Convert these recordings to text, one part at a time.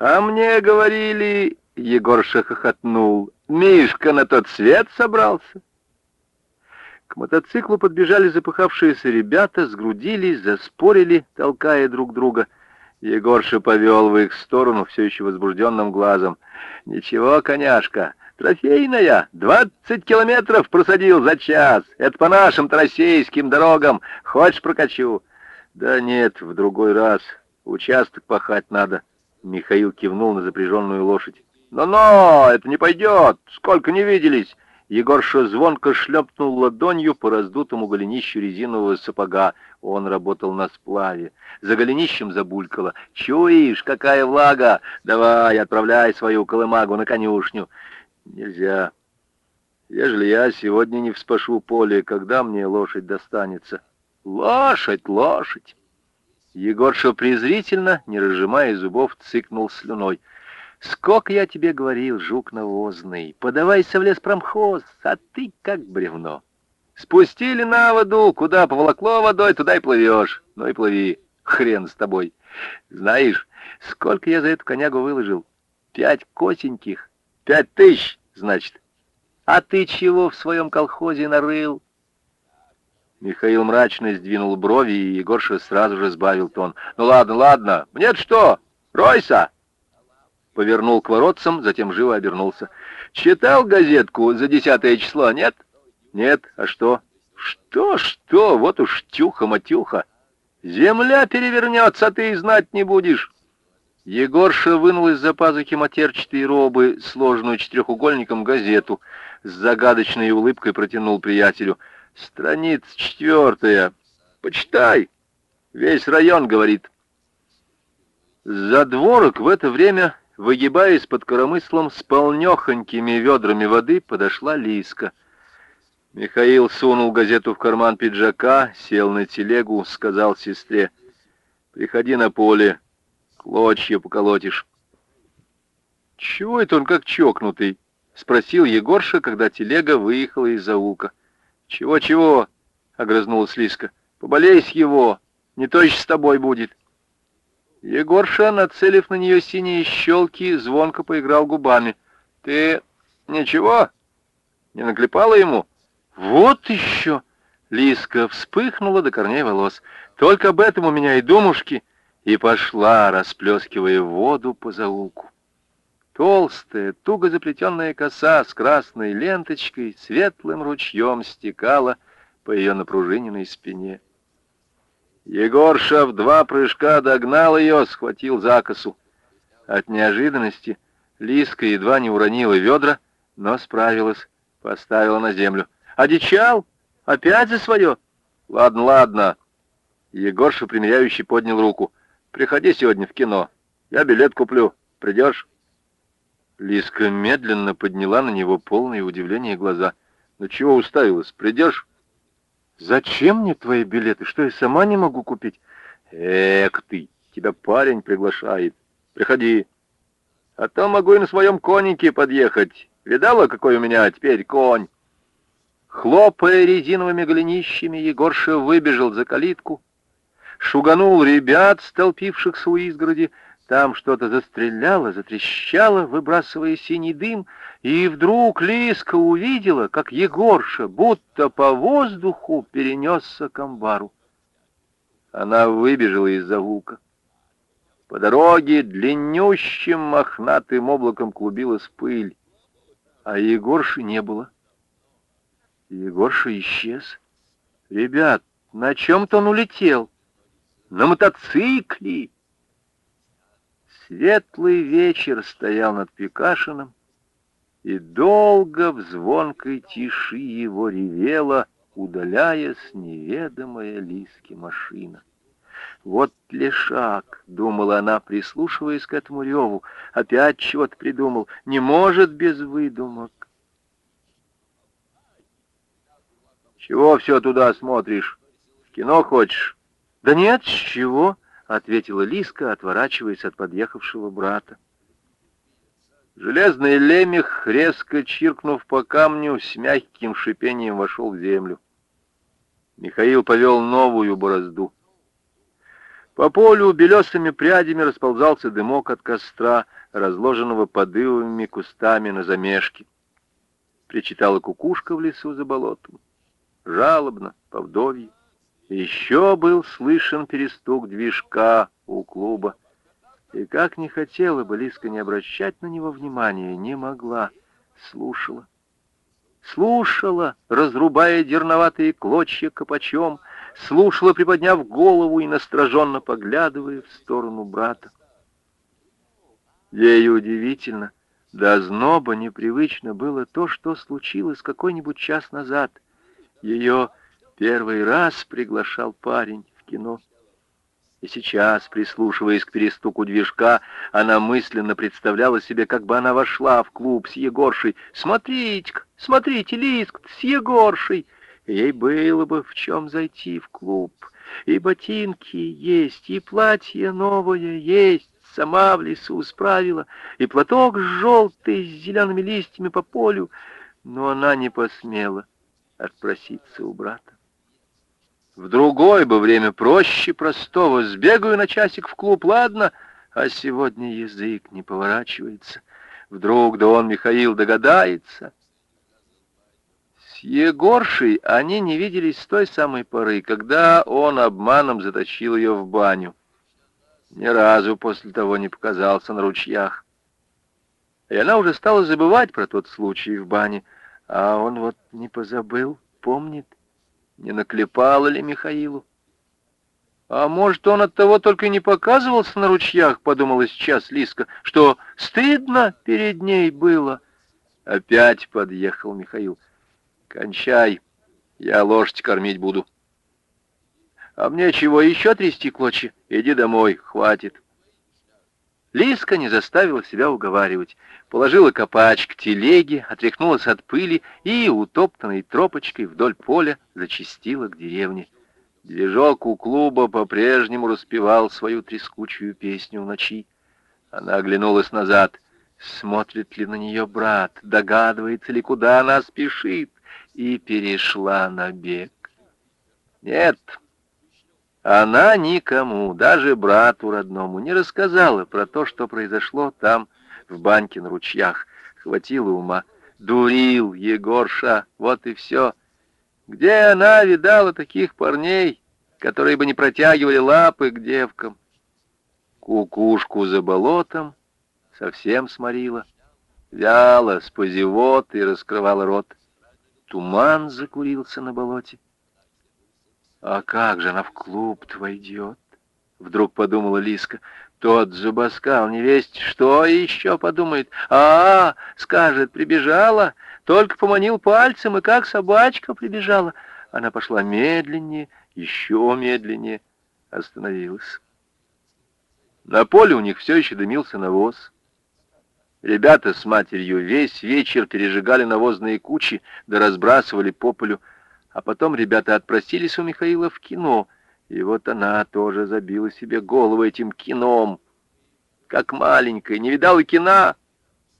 «А мне говорили...» — Егорша хохотнул. «Мишка на тот свет собрался». К мотоциклу подбежали запыхавшиеся ребята, сгрудились, заспорили, толкая друг друга. Егорша повел в их сторону все еще возбужденным глазом. «Ничего, коняшка, трофейная, двадцать километров просадил за час. Это по нашим российским дорогам. Хочешь, прокачу?» «Да нет, в другой раз. Участок пахать надо». Михаил кивнул на запряженную лошадь. «Но-но, это не пойдет! Сколько не виделись!» Егорша звонко шлепнул ладонью по раздутому голенищу резинового сапога. Он работал на сплаве. За голенищем забулькало. «Чуешь, какая влага! Давай, отправляй свою колымагу на конюшню!» «Нельзя. Ежели я сегодня не вспашу поле, когда мне лошадь достанется?» «Лошадь, лошадь!» Егорша презрительно, не разжимая зубов, цыкнул слюной. Сколько я тебе говорил, жук навозный, подавайся в лес промхоз, а ты как бревно. Спустили на воду, куда поволокло водой, туда и плывешь. Ну и плыви, хрен с тобой. Знаешь, сколько я за эту конягу выложил? Пять косеньких. Пять тысяч, значит. А ты чего в своем колхозе нарыл? Михаил мрачно сдвинул брови, и Егорша сразу же сбавил тон. «Ну ладно, ладно, мне что? Ройса!» Повернул к воротцам, затем живо обернулся. «Читал газетку за десятое число, нет?» «Нет, а что?» «Что, что? Вот уж тюха-матюха! Земля перевернется, ты и знать не будешь!» Егорша вынул из-за пазухи матерчатой робы, сложенную четырехугольником, газету. С загадочной улыбкой протянул приятелю. «Страница четвертая. Почитай. Весь район говорит». За дворок в это время Выгибаясь под коромыслом с полнехонькими ведрами воды, подошла Лиска. Михаил сунул газету в карман пиджака, сел на телегу, сказал сестре, «Приходи на поле, клочья поколотишь». «Чего это он как чокнутый?» — спросил Егорша, когда телега выехала из заука. «Чего-чего?» — огрызнулась Лиска. «Поболей с его, не то с тобой будет». Егорша, нацелив на нее синие щелки, звонко поиграл губами. «Ты ничего? Не наклепала ему?» «Вот еще!» Лиска вспыхнула до корней волос. «Только об этом у меня и думушки!» И пошла, расплескивая воду по заулку. Толстая, туго заплетенная коса с красной ленточкой светлым ручьем стекала по ее напружиненной спине. Егорша в два прыжка догнал ее, схватил за косу. От неожиданности Лиска едва не уронила ведра, но справилась, поставила на землю. «Одичал? Опять за свое?» «Ладно, ладно». Егорша, примиряющий, поднял руку. «Приходи сегодня в кино. Я билет куплю. Придешь?» Лиска медленно подняла на него полное удивление глаза. «Ну чего уставилась? Придешь?» «Зачем мне твои билеты? Что, я сама не могу купить?» «Эк ты! Тебя парень приглашает. Приходи. А то могу и на своем коннике подъехать. Видала, какой у меня теперь конь?» Хлопая резиновыми голенищами, Егорша выбежал за калитку, шуганул ребят, столпившихся у изгороди, там что-то застреляло, затрещало, выбрасывая синий дым, и вдруг Лиска увидела, как Егорша, будто по воздуху, перенесся к амбару. Она выбежала из-за лука. По дороге длиннющим мохнатым облаком клубилась пыль, а Егорши не было. Егорша исчез. Ребят, на чем-то он улетел. На мотоцикле. Светлый вечер стоял над Пикашином, и долго в звонкой тиши его ревела, удаляясь неведомая Лиски машина. «Вот лешак!» — думала она, прислушиваясь к этому реву. «Опять чего-то придумал. Не может без выдумок». «Чего все туда смотришь? В кино хочешь?» «Да нет, с чего?» Ответила Лиска, отворачиваясь от подъехавшего брата. Железный лемех, резко чиркнув по камню, с мягким шипением вошел в землю. Михаил повел новую борозду. По полю белесыми прядями расползался дымок от костра, разложенного подывовыми кустами на замешке. Причитала кукушка в лесу за болотом. Жалобно, по вдовье. Еще был слышен перестук движка у клуба. И как не хотела бы Лиска не обращать на него внимания, не могла, слушала. Слушала, разрубая дерноватые клочья копачом, слушала, приподняв голову и настороженно поглядывая в сторону брата. Ей удивительно, до зноба непривычно было то, что случилось какой-нибудь час назад. Ее первый раз приглашал парень в кино. И сейчас, прислушиваясь к перестуку движка, она мысленно представляла себе, как бы она вошла в клуб с Егоршей. «Смотрите-ка, смотрите, Лиск, с Егоршей!» Ей было бы в чем зайти в клуб. И ботинки есть, и платье новое есть, сама в лесу справила, и платок желтый с зелеными листьями по полю, но она не посмела отпроситься у брата. В другое бы время проще простого. Сбегаю на часик в клуб, ладно? А сегодня язык не поворачивается. Вдруг да он, Михаил, догадается. С Егоршей они не виделись с той самой поры, когда он обманом заточил ее в баню. Ни разу после того не показался на ручьях. И она уже стала забывать про тот случай в бане, а он вот не позабыл, помнит. Не наклепало ли Михаилу? А может, он от того только и не показывался на ручьях, подумала сейчас Лиска, что стыдно перед ней было. Опять подъехал Михаил. Кончай, я лошадь кормить буду. А мне чего, еще трясти клочья? Иди домой, хватит. Лиска не заставила себя уговаривать. Положила копач к телеге, отряхнулась от пыли и, утоптанной тропочкой вдоль поля, зачастила к деревне. Движок у клуба по-прежнему распевал свою трескучую песню в ночи. Она оглянулась назад. Смотрит ли на нее брат? Догадывается ли, куда она спешит? И перешла на бег. Нет, она никому, даже брату родному, не рассказала про то, что произошло там, в баньке на ручьях. Хватило ума. Дурил Егорша, вот и все. Где она видала таких парней, которые бы не протягивали лапы к девкам? Кукушку за болотом совсем сморила. Вяло, с позевотой раскрывала рот. Туман закурился на болоте. А как же она в клуб-то войдет? Вдруг подумала Лиска. Тот зубоскал невесть, что еще подумает? А, -а, -а скажет, прибежала, только поманил пальцем, и как собачка прибежала. Она пошла медленнее, еще медленнее, остановилась. На поле у них все еще дымился навоз. Ребята с матерью весь вечер пережигали навозные кучи, да разбрасывали по полю а потом ребята отпросились у Михаила в кино, и вот она тоже забила себе голову этим кином. Как маленькая, не видала кино.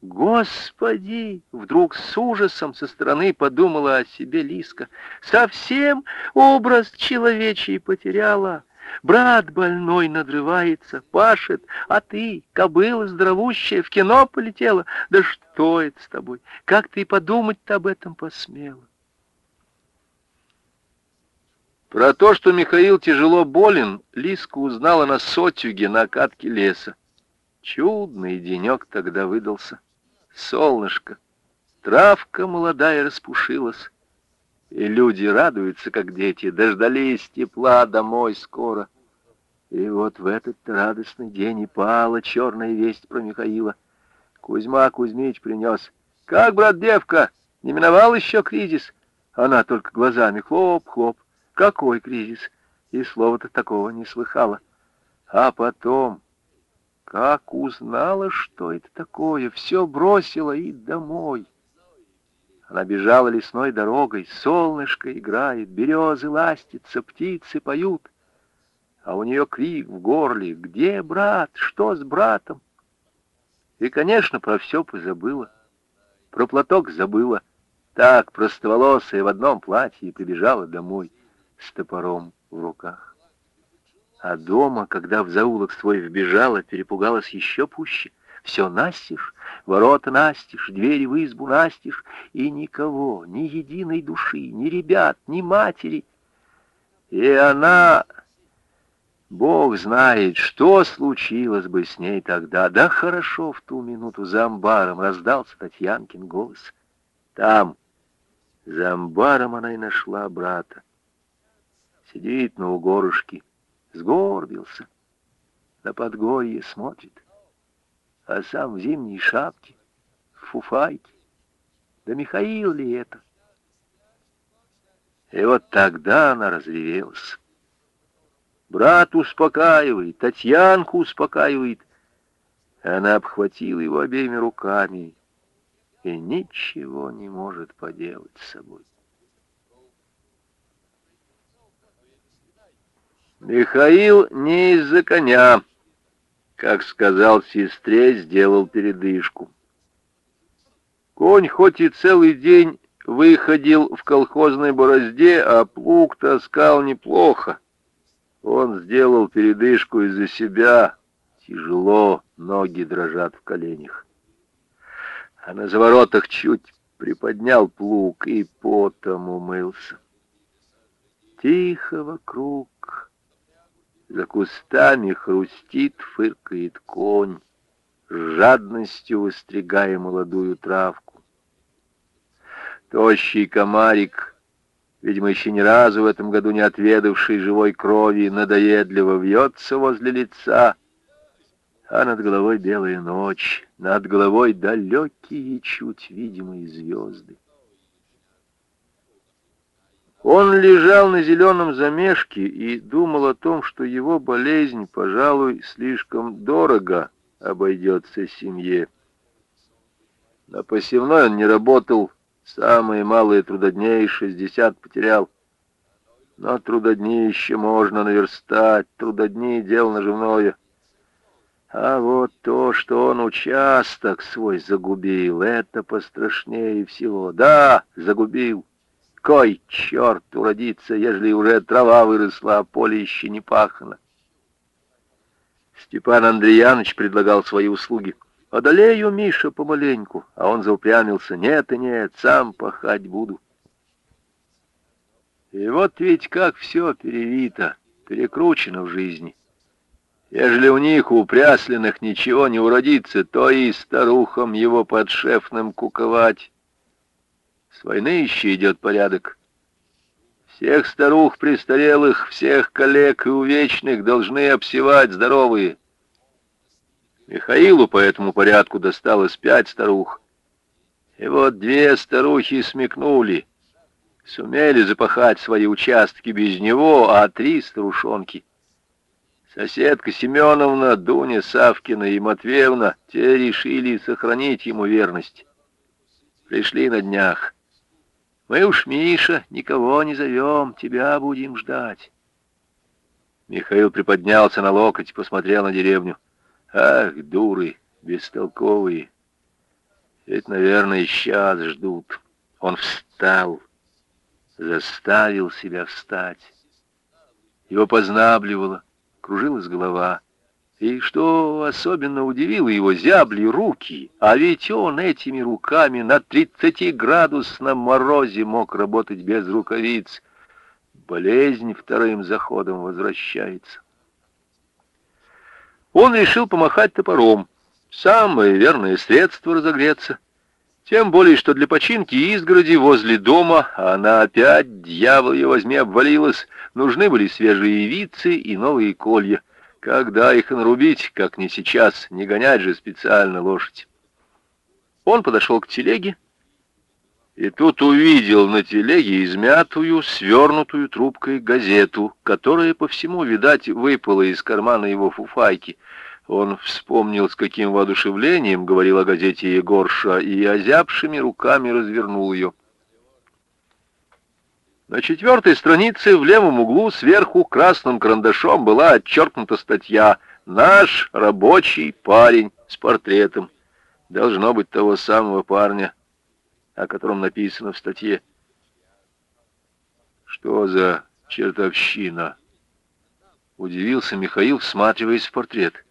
Господи! Вдруг с ужасом со стороны подумала о себе Лиска. Совсем образ человечий потеряла. Брат больной надрывается, пашет, а ты, кобыла здоровущая, в кино полетела. Да что это с тобой? Как ты подумать-то об этом посмела? Про то, что Михаил тяжело болен, Лиска узнала на сотюге на катке леса. Чудный денек тогда выдался. Солнышко, травка молодая распушилась. И люди радуются, как дети, дождались тепла домой скоро. И вот в этот радостный день и пала черная весть про Михаила. Кузьма Кузьмич принес. «Как, брат, девка, не миновал еще кризис?» Она только глазами хлоп-хлоп. Какой кризис? И слова-то такого не слыхала. А потом, как узнала, что это такое, все бросила и домой. Она бежала лесной дорогой, солнышко играет, березы ластятся, птицы поют. А у нее крик в горле, где брат, что с братом? И, конечно, про все позабыла. Про платок забыла. Так, простоволосая в одном платье, прибежала домой с топором в руках. А дома, когда в заулок свой вбежала, перепугалась еще пуще. Все настежь, ворота настежь, двери в избу настежь, и никого, ни единой души, ни ребят, ни матери. И она... Бог знает, что случилось бы с ней тогда. Да хорошо в ту минуту за амбаром раздался Татьянкин голос. Там, за амбаром она и нашла брата. Сидит на угорушке, сгорбился, на подгорье смотрит, а сам в зимней шапке, в фуфайке. Да Михаил ли это? И вот тогда она разревелась. Брат успокаивает, Татьянку успокаивает. Она обхватила его обеими руками и ничего не может поделать с собой. Михаил не из-за коня, как сказал сестре, сделал передышку. Конь хоть и целый день выходил в колхозной борозде, а плуг таскал неплохо. Он сделал передышку из-за себя. Тяжело, ноги дрожат в коленях. А на заворотах чуть приподнял плуг и потом умылся. Тихо вокруг за кустами хрустит, фыркает конь, с жадностью выстригая молодую травку. Тощий комарик, видимо, еще ни разу в этом году не отведавший живой крови, надоедливо вьется возле лица, а над головой белая ночь, над головой далекие, чуть видимые звезды. Он лежал на зеленом замешке и думал о том, что его болезнь, пожалуй, слишком дорого обойдется семье. На посевной он не работал, самые малые трудодней, шестьдесят потерял. Но трудодни еще можно наверстать, трудодни — дело наживное. А вот то, что он участок свой загубил, это пострашнее всего. Да, загубил. Кой черт уродится, ежели уже трава выросла, а поле еще не пахано. Степан Андреяныч предлагал свои услуги. «Одолею, Миша, помаленьку». А он заупрямился. «Нет и нет, сам пахать буду». И вот ведь как все перевито, перекручено в жизни. Ежели у них, у прясленных, ничего не уродится, то и старухам его подшефным куковать. С войны еще идет порядок. Всех старух престарелых, всех коллег и увечных должны обсевать здоровые. Михаилу по этому порядку досталось пять старух. И вот две старухи смекнули, сумели запахать свои участки без него, а три старушонки. Соседка Семеновна, Дуня Савкина и Матвеевна, те решили сохранить ему верность. Пришли на днях. Мы уж, Миша, никого не зовем, тебя будем ждать. Михаил приподнялся на локоть и посмотрел на деревню. Ах, дуры, бестолковые. Ведь, наверное, сейчас ждут. Он встал, заставил себя встать. Его познабливало, кружилась голова. И что особенно удивило его, зябли руки, а ведь он этими руками на тридцатиградусном морозе мог работать без рукавиц. Болезнь вторым заходом возвращается. Он решил помахать топором. Самое верное средство разогреться. Тем более, что для починки изгороди возле дома, а она опять, дьявол ее возьми, обвалилась, нужны были свежие вицы и новые колья. Когда их нарубить, как не сейчас, не гонять же специально лошадь. Он подошел к телеге, и тут увидел на телеге измятую, свернутую трубкой газету, которая по всему, видать, выпала из кармана его фуфайки. Он вспомнил, с каким воодушевлением говорил о газете Егорша, и озябшими руками развернул ее. На четвертой странице в левом углу сверху красным карандашом была отчеркнута статья «Наш рабочий парень» с портретом. Должно быть того самого парня, о котором написано в статье. Что за чертовщина? удивился Михаил, всматриваясь в портрет.